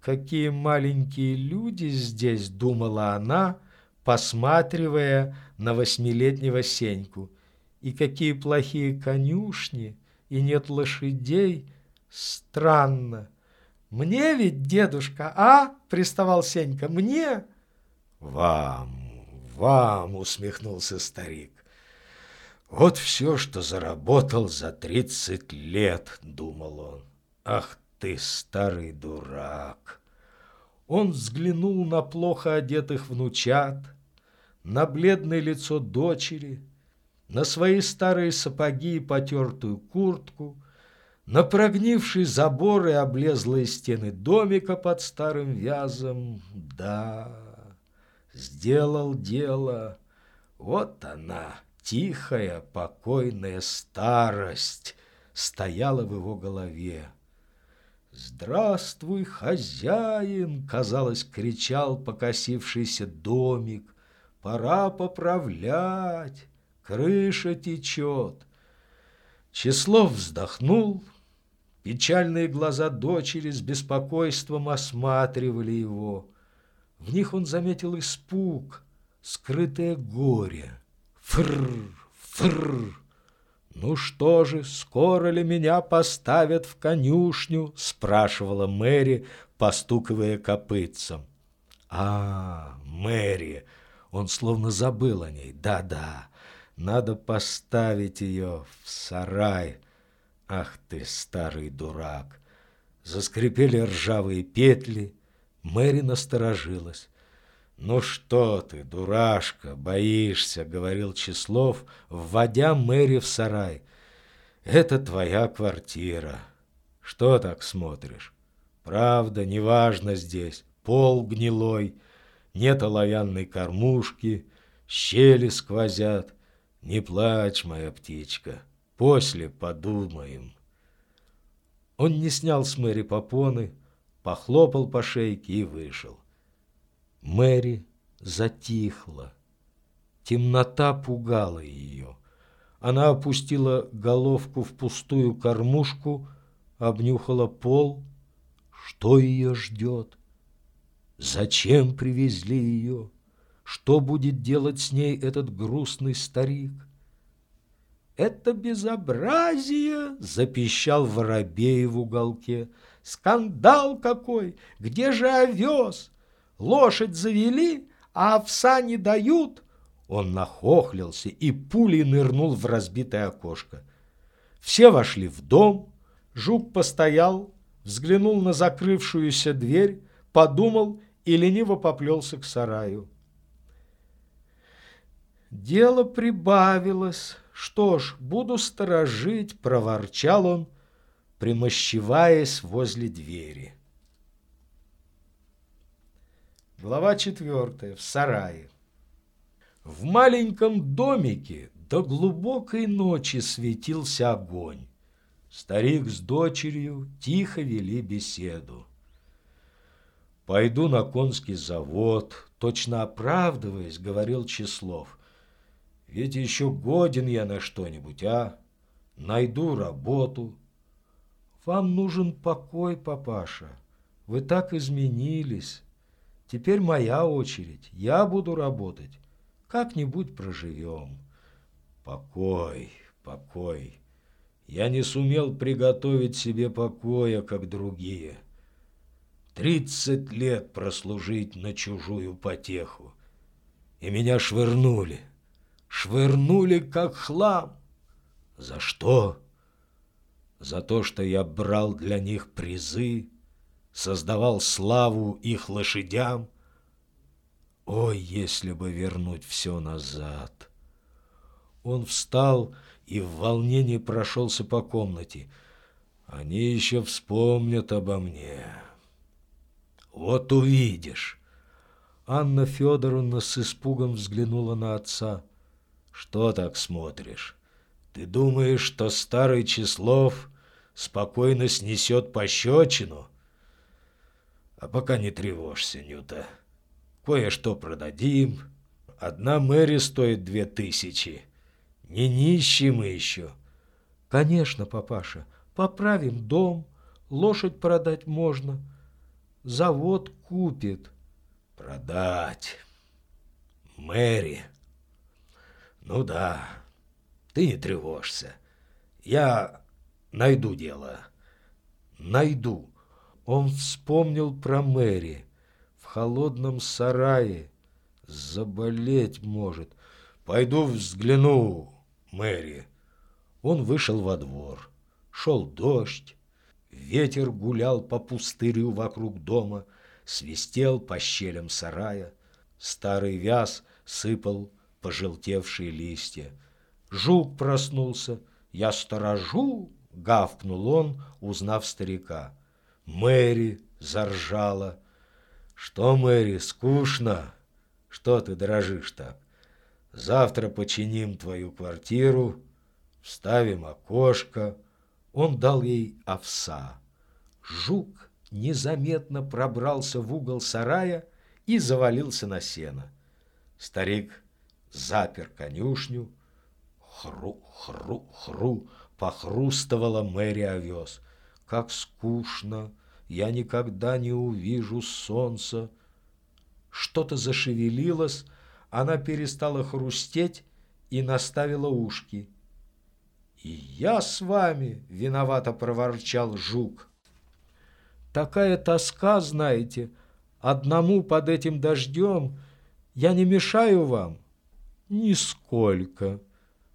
Какие маленькие люди здесь, думала она, посматривая на восьмилетнего Сеньку. И какие плохие конюшни, и нет лошадей. Странно. Мне ведь, дедушка, а? Приставал Сенька. Мне? Вам, вам, усмехнулся старик. Вот все, что заработал за тридцать лет, думал он. Ах ты, старый дурак! Он взглянул на плохо одетых внучат, на бледное лицо дочери, на свои старые сапоги и потертую куртку, на прогнивший забор и облезлые стены домика под старым вязом. Да, сделал дело. Вот она, тихая, покойная старость, стояла в его голове. «Здравствуй, хозяин!» — казалось, кричал покосившийся домик. «Пора поправлять, крыша течет». Числов вздохнул, печальные глаза дочери с беспокойством осматривали его. В них он заметил испуг, скрытое горе. Фрр, фрр. «Ну что же, скоро ли меня поставят в конюшню?» — спрашивала Мэри, постукивая копытцем. «А, Мэри!» Он словно забыл о ней. «Да-да, надо поставить ее в сарай. Ах ты, старый дурак!» Заскрипели ржавые петли. Мэри насторожилась. «Ну что ты, дурашка, боишься?» — говорил Числов, вводя Мэри в сарай. «Это твоя квартира. Что так смотришь? Правда, неважно здесь. Пол гнилой, нет оловянной кормушки, щели сквозят. Не плачь, моя птичка, после подумаем». Он не снял с Мэри попоны, похлопал по шейке и вышел. Мэри затихла. Темнота пугала ее. Она опустила головку в пустую кормушку, обнюхала пол. Что ее ждет? Зачем привезли ее? Что будет делать с ней этот грустный старик? «Это безобразие!» — запищал воробей в уголке. «Скандал какой! Где же овес? Лошадь завели, а овса не дают. Он нахохлился и пулей нырнул в разбитое окошко. Все вошли в дом. Жук постоял, взглянул на закрывшуюся дверь, подумал и лениво поплелся к сараю. Дело прибавилось. Что ж, буду сторожить, проворчал он, примощеваясь возле двери. Глава четвертая. В сарае. В маленьком домике до глубокой ночи светился огонь. Старик с дочерью тихо вели беседу. «Пойду на конский завод», точно оправдываясь, говорил Числов. «Ведь еще годен я на что-нибудь, а? Найду работу». «Вам нужен покой, папаша. Вы так изменились». Теперь моя очередь. Я буду работать. Как-нибудь проживем. Покой, покой. Я не сумел приготовить себе покоя, как другие. Тридцать лет прослужить на чужую потеху. И меня швырнули. Швырнули, как хлам. За что? За то, что я брал для них призы, создавал славу их лошадям. Ой, если бы вернуть все назад! Он встал и в волнении прошелся по комнате. Они еще вспомнят обо мне. Вот увидишь. Анна Федоровна с испугом взглянула на отца. Что так смотришь? Ты думаешь, что старый Числов спокойно снесет пощечину? А пока не тревожься, Нюта. Кое-что продадим. Одна Мэри стоит две тысячи. Не нищие мы еще. Конечно, папаша, поправим дом, лошадь продать можно. завод купит. Продать. Мэри. Ну да, ты не тревожься. Я найду дело. Найду. Он вспомнил про Мэри. В холодном сарае. Заболеть может. Пойду взгляну, Мэри. Он вышел во двор. Шел дождь. Ветер гулял по пустырю вокруг дома, свистел по щелям сарая. Старый вяз сыпал пожелтевшие листья. Жук проснулся. «Я сторожу!» — гавкнул он, узнав старика. Мэри заржала. «Что, Мэри, скучно? Что ты дрожишь так? Завтра починим твою квартиру, вставим окошко». Он дал ей овса. Жук незаметно пробрался в угол сарая и завалился на сено. Старик запер конюшню. Хру-хру-хру похрустывала Мэри овес. Как скучно! Я никогда не увижу солнца. Что-то зашевелилось, она перестала хрустеть и наставила ушки. «И я с вами!» — виновато проворчал жук. «Такая тоска, знаете, одному под этим дождем. Я не мешаю вам?» «Нисколько.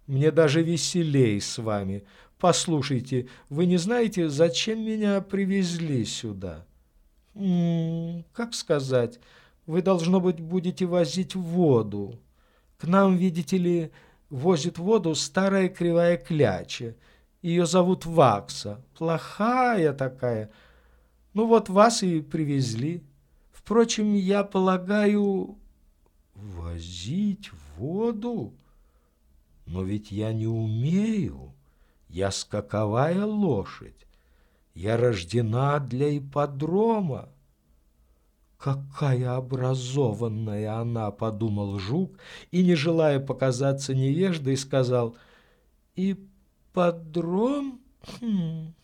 Мне даже веселей с вами. Послушайте, вы не знаете, зачем меня привезли сюда?» М -м, «Как сказать, вы, должно быть, будете возить воду. К нам, видите ли, возит воду старая кривая кляча. Ее зовут Вакса. Плохая такая. Ну вот вас и привезли. Впрочем, я полагаю, возить воду? Но ведь я не умею. Я скаковая лошадь. Я рождена для ипподрома. «Какая образованная она!» — подумал Жук и, не желая показаться невеждой, сказал «Ипподром? Хм,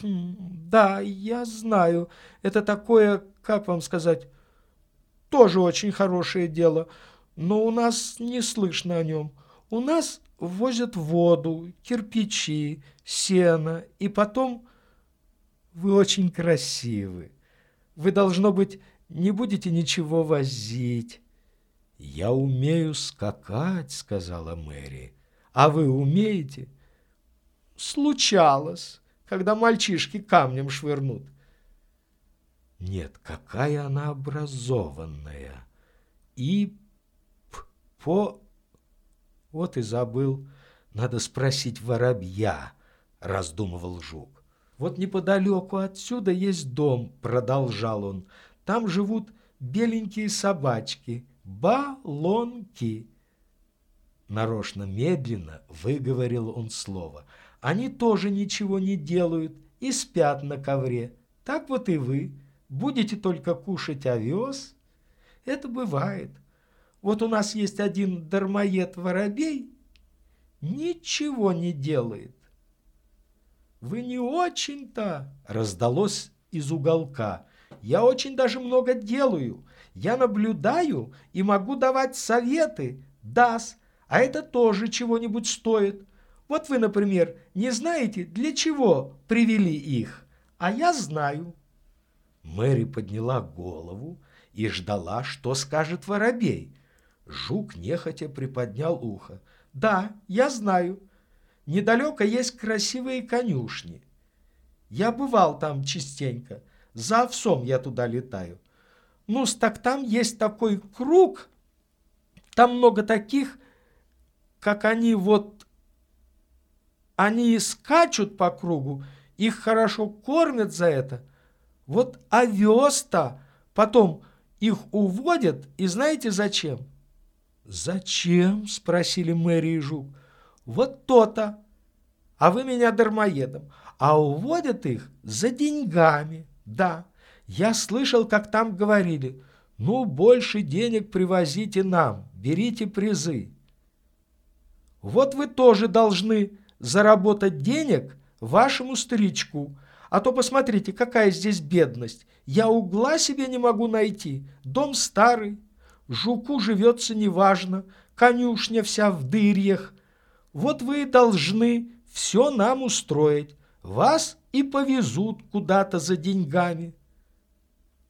хм, да, я знаю. Это такое, как вам сказать, тоже очень хорошее дело, но у нас не слышно о нем. У нас возят воду, кирпичи, сено, и потом вы очень красивы. Вы, должно быть, не будете ничего возить. «Я умею скакать», — сказала Мэри. «А вы умеете?» «Случалось, когда мальчишки камнем швырнут». «Нет, какая она образованная!» «И по...» «Вот и забыл. Надо спросить воробья», — раздумывал жук. «Вот неподалеку отсюда есть дом», — продолжал он. Там живут беленькие собачки, балонки. Нарочно медленно выговорил он слово. Они тоже ничего не делают и спят на ковре. Так вот и вы. Будете только кушать овес. Это бывает. Вот у нас есть один дармоед-воробей, ничего не делает. Вы не очень-то, раздалось из уголка. Я очень даже много делаю. Я наблюдаю и могу давать советы. Даст. А это тоже чего-нибудь стоит. Вот вы, например, не знаете, для чего привели их. А я знаю. Мэри подняла голову и ждала, что скажет воробей. Жук нехотя приподнял ухо. «Да, я знаю. Недалеко есть красивые конюшни. Я бывал там частенько. За овсом я туда летаю. Ну, так там есть такой круг, там много таких, как они вот, они скачут по кругу, их хорошо кормят за это. Вот овес-то потом их уводят, и знаете зачем? «Зачем?» – спросили Мэри и Жук. «Вот то-то. А вы меня дармоедом. А уводят их за деньгами». Да, я слышал, как там говорили, ну, больше денег привозите нам, берите призы. Вот вы тоже должны заработать денег вашему старичку, А то посмотрите, какая здесь бедность. Я угла себе не могу найти. Дом старый. Жуку живется неважно. Конюшня вся в дырьях. Вот вы должны все нам устроить. Вас и повезут куда-то за деньгами.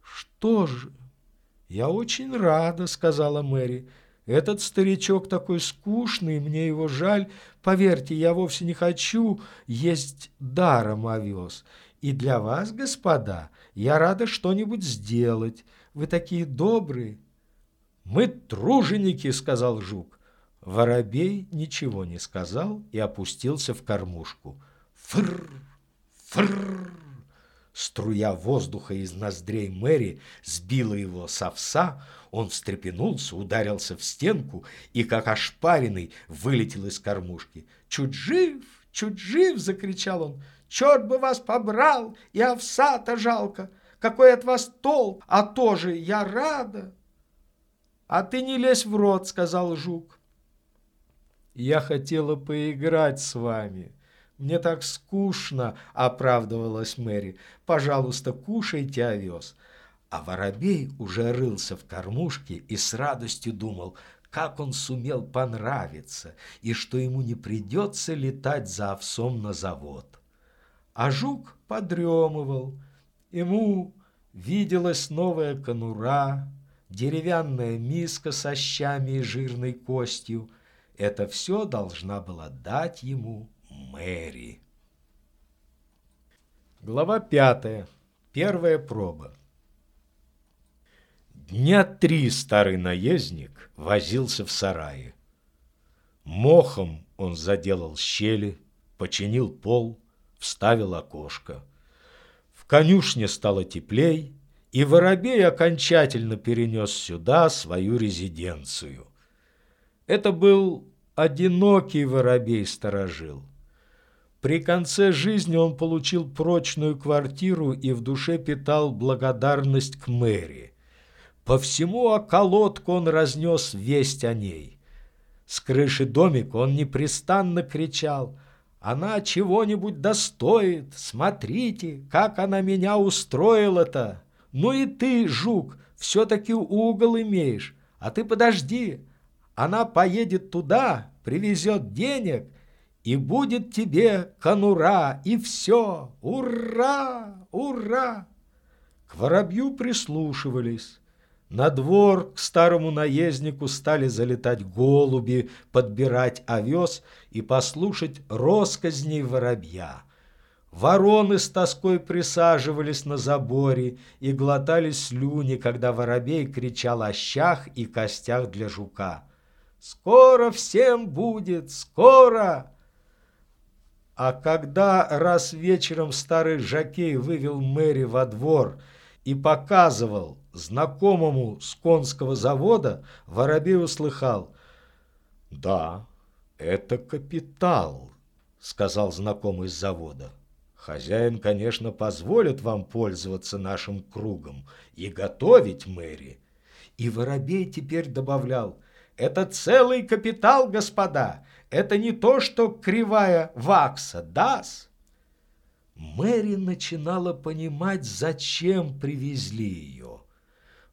Что же? Я очень рада, сказала Мэри. Этот старичок такой скучный, мне его жаль. Поверьте, я вовсе не хочу есть даром овес. И для вас, господа, я рада что-нибудь сделать. Вы такие добрые. Мы труженики, сказал жук. Воробей ничего не сказал и опустился в кормушку. Фррр, фррр. Струя воздуха из ноздрей Мэри сбила его с овса, он встрепенулся, ударился в стенку и, как ошпаренный, вылетел из кормушки. «Чуть жив, чуть жив!» — закричал он. «Черт бы вас побрал, и овса-то жалко! Какой от вас толк, а тоже я рада!» «А ты не лезь в рот!» — сказал жук. «Я хотела поиграть с вами», «Мне так скучно», — оправдывалась Мэри. «Пожалуйста, кушайте овес». А воробей уже рылся в кормушке и с радостью думал, как он сумел понравиться и что ему не придется летать за овсом на завод. А жук подремывал. Ему виделась новая конура, деревянная миска со щами и жирной костью. Это все должна была дать ему Мэри. Глава пятая. Первая проба. Дня три старый наездник возился в сарае. Мохом он заделал щели, починил пол, вставил окошко. В конюшне стало теплей, и воробей окончательно перенес сюда свою резиденцию. Это был одинокий воробей-сторожил. При конце жизни он получил прочную квартиру и в душе питал благодарность к мэри. По всему околотку он разнес весть о ней. С крыши домика он непрестанно кричал «Она чего-нибудь достоит! Смотрите, как она меня устроила-то! Ну и ты, жук, все-таки угол имеешь, а ты подожди, она поедет туда, привезет денег» и будет тебе конура, и все. Ура! Ура!» К воробью прислушивались. На двор к старому наезднику стали залетать голуби, подбирать овес и послушать росказней воробья. Вороны с тоской присаживались на заборе и глотали слюни, когда воробей кричал о щах и костях для жука. «Скоро всем будет! Скоро!» А когда раз вечером старый жакей вывел Мэри во двор и показывал знакомому с конского завода, Воробей услыхал. «Да, это капитал», — сказал знакомый с завода. «Хозяин, конечно, позволит вам пользоваться нашим кругом и готовить Мэри». И Воробей теперь добавлял, «Это целый капитал, господа, это не то, что кривая вакса, дас. Мэри начинала понимать, зачем привезли ее.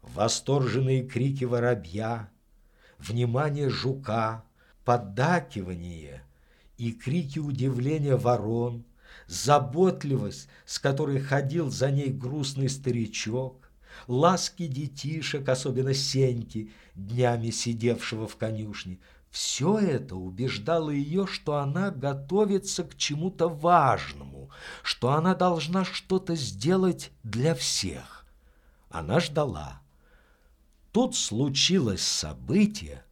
Восторженные крики воробья, внимание жука, поддакивание и крики удивления ворон, заботливость, с которой ходил за ней грустный старичок, ласки детишек, особенно Сеньки, днями сидевшего в конюшне – все это убеждало ее, что она готовится к чему-то важному, что она должна что-то сделать для всех. Она ждала. Тут случилось событие,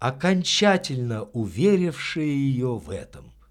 окончательно уверившее ее в этом –